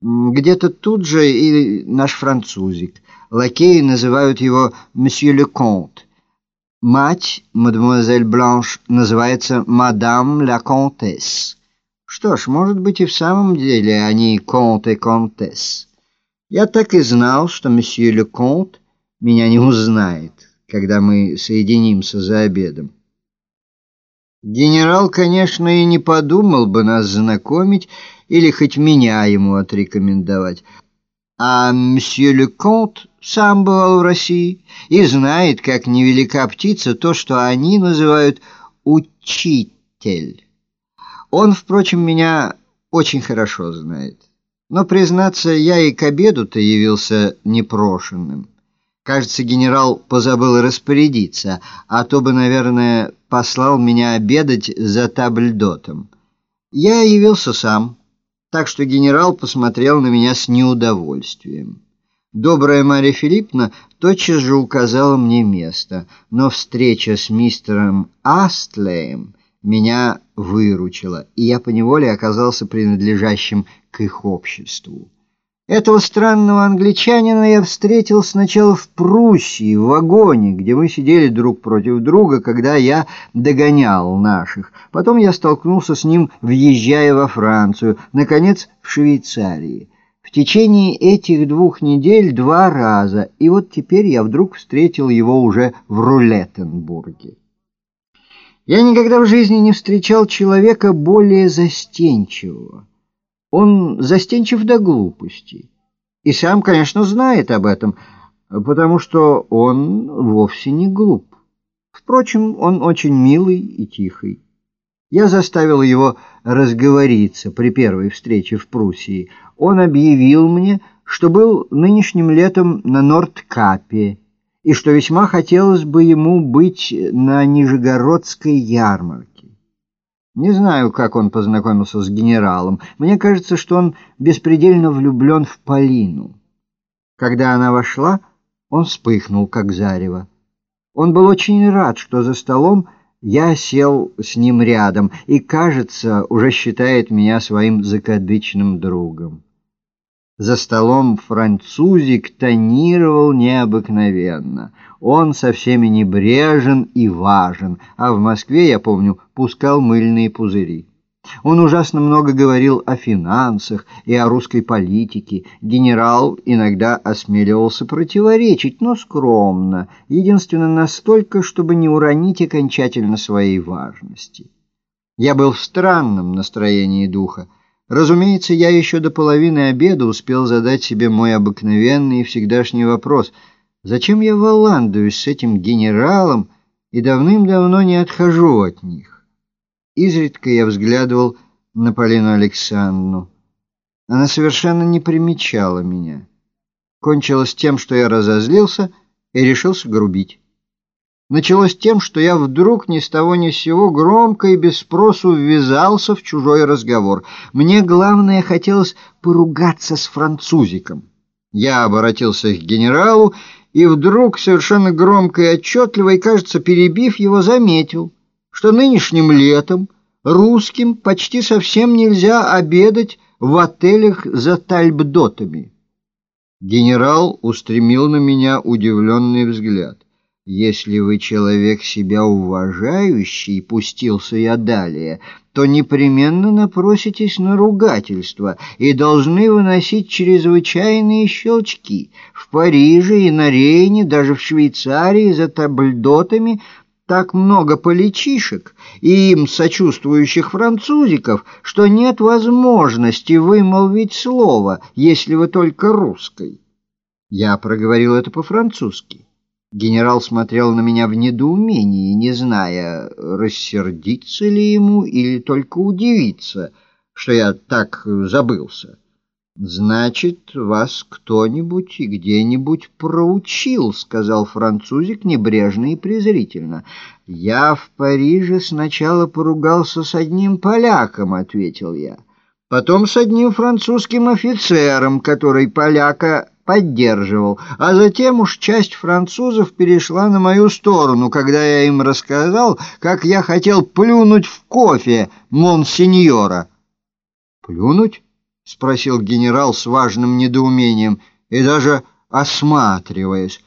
Где-то тут же и наш французик. Лакеи называют его «Monsieur le Comte». Мать, мадемуазель Бланш, называется «Мадам ла Комтесс». Что ж, может быть, и в самом деле они «Конт» и «Контесс». Я так и знал, что месье Ле Конт меня не узнает, когда мы соединимся за обедом. Генерал, конечно, и не подумал бы нас знакомить или хоть меня ему отрекомендовать. А месье Ле Конт сам бывал в России и знает, как невелика птица то, что они называют «учитель». Он, впрочем, меня очень хорошо знает. Но, признаться, я и к обеду-то явился непрошенным. Кажется, генерал позабыл распорядиться, а то бы, наверное, послал меня обедать за табльдотом. Я явился сам, так что генерал посмотрел на меня с неудовольствием. Добрая Марья Филипповна тотчас же указала мне место, но встреча с мистером Астлеем меня выручила, и я поневоле оказался принадлежащим к их обществу. Этого странного англичанина я встретил сначала в Пруссии, в вагоне, где мы сидели друг против друга, когда я догонял наших. Потом я столкнулся с ним, въезжая во Францию, наконец, в Швейцарии. В течение этих двух недель два раза, и вот теперь я вдруг встретил его уже в Рулеттенбурге. Я никогда в жизни не встречал человека более застенчивого. Он застенчив до глупости. И сам, конечно, знает об этом, потому что он вовсе не глуп. Впрочем, он очень милый и тихий. Я заставил его разговориться при первой встрече в Пруссии. Он объявил мне, что был нынешним летом на Нордкапе, и что весьма хотелось бы ему быть на Нижегородской ярмарке. Не знаю, как он познакомился с генералом. Мне кажется, что он беспредельно влюблен в Полину. Когда она вошла, он вспыхнул, как зарево. Он был очень рад, что за столом я сел с ним рядом и, кажется, уже считает меня своим закадычным другом. За столом французик тонировал необыкновенно. Он со всеми небрежен и важен, а в Москве, я помню, пускал мыльные пузыри. Он ужасно много говорил о финансах и о русской политике. Генерал иногда осмеливался противоречить, но скромно, единственно настолько, чтобы не уронить окончательно своей важности. Я был в странном настроении духа. Разумеется, я еще до половины обеда успел задать себе мой обыкновенный и всегдашний вопрос. Зачем я валандуюсь с этим генералом и давным-давно не отхожу от них? Изредка я взглядывал на Полину Александровну. Она совершенно не примечала меня. Кончилось тем, что я разозлился и решился грубить. Началось тем, что я вдруг ни с того ни с сего громко и без спросу ввязался в чужой разговор. Мне, главное, хотелось поругаться с французиком. Я обратился к генералу и вдруг, совершенно громко и отчетливо, и, кажется, перебив его, заметил, что нынешним летом русским почти совсем нельзя обедать в отелях за тальбдотами. Генерал устремил на меня удивленный взгляд. Если вы человек себя уважающий, пустился я далее, то непременно напроситесь на ругательство и должны выносить чрезвычайные щелчки. В Париже и на Рейне, даже в Швейцарии за табльдотами так много поличишек и им сочувствующих французиков, что нет возможности вымолвить слово, если вы только русской. Я проговорил это по-французски. Генерал смотрел на меня в недоумении, не зная, рассердиться ли ему или только удивиться, что я так забылся. «Значит, вас кто-нибудь и где-нибудь проучил», — сказал французик небрежно и презрительно. «Я в Париже сначала поругался с одним поляком», — ответил я. «Потом с одним французским офицером, который поляка поддерживал, а затем уж часть французов перешла на мою сторону, когда я им рассказал, как я хотел плюнуть в кофе монсеньора. «Плюнуть?» — спросил генерал с важным недоумением и даже осматриваясь.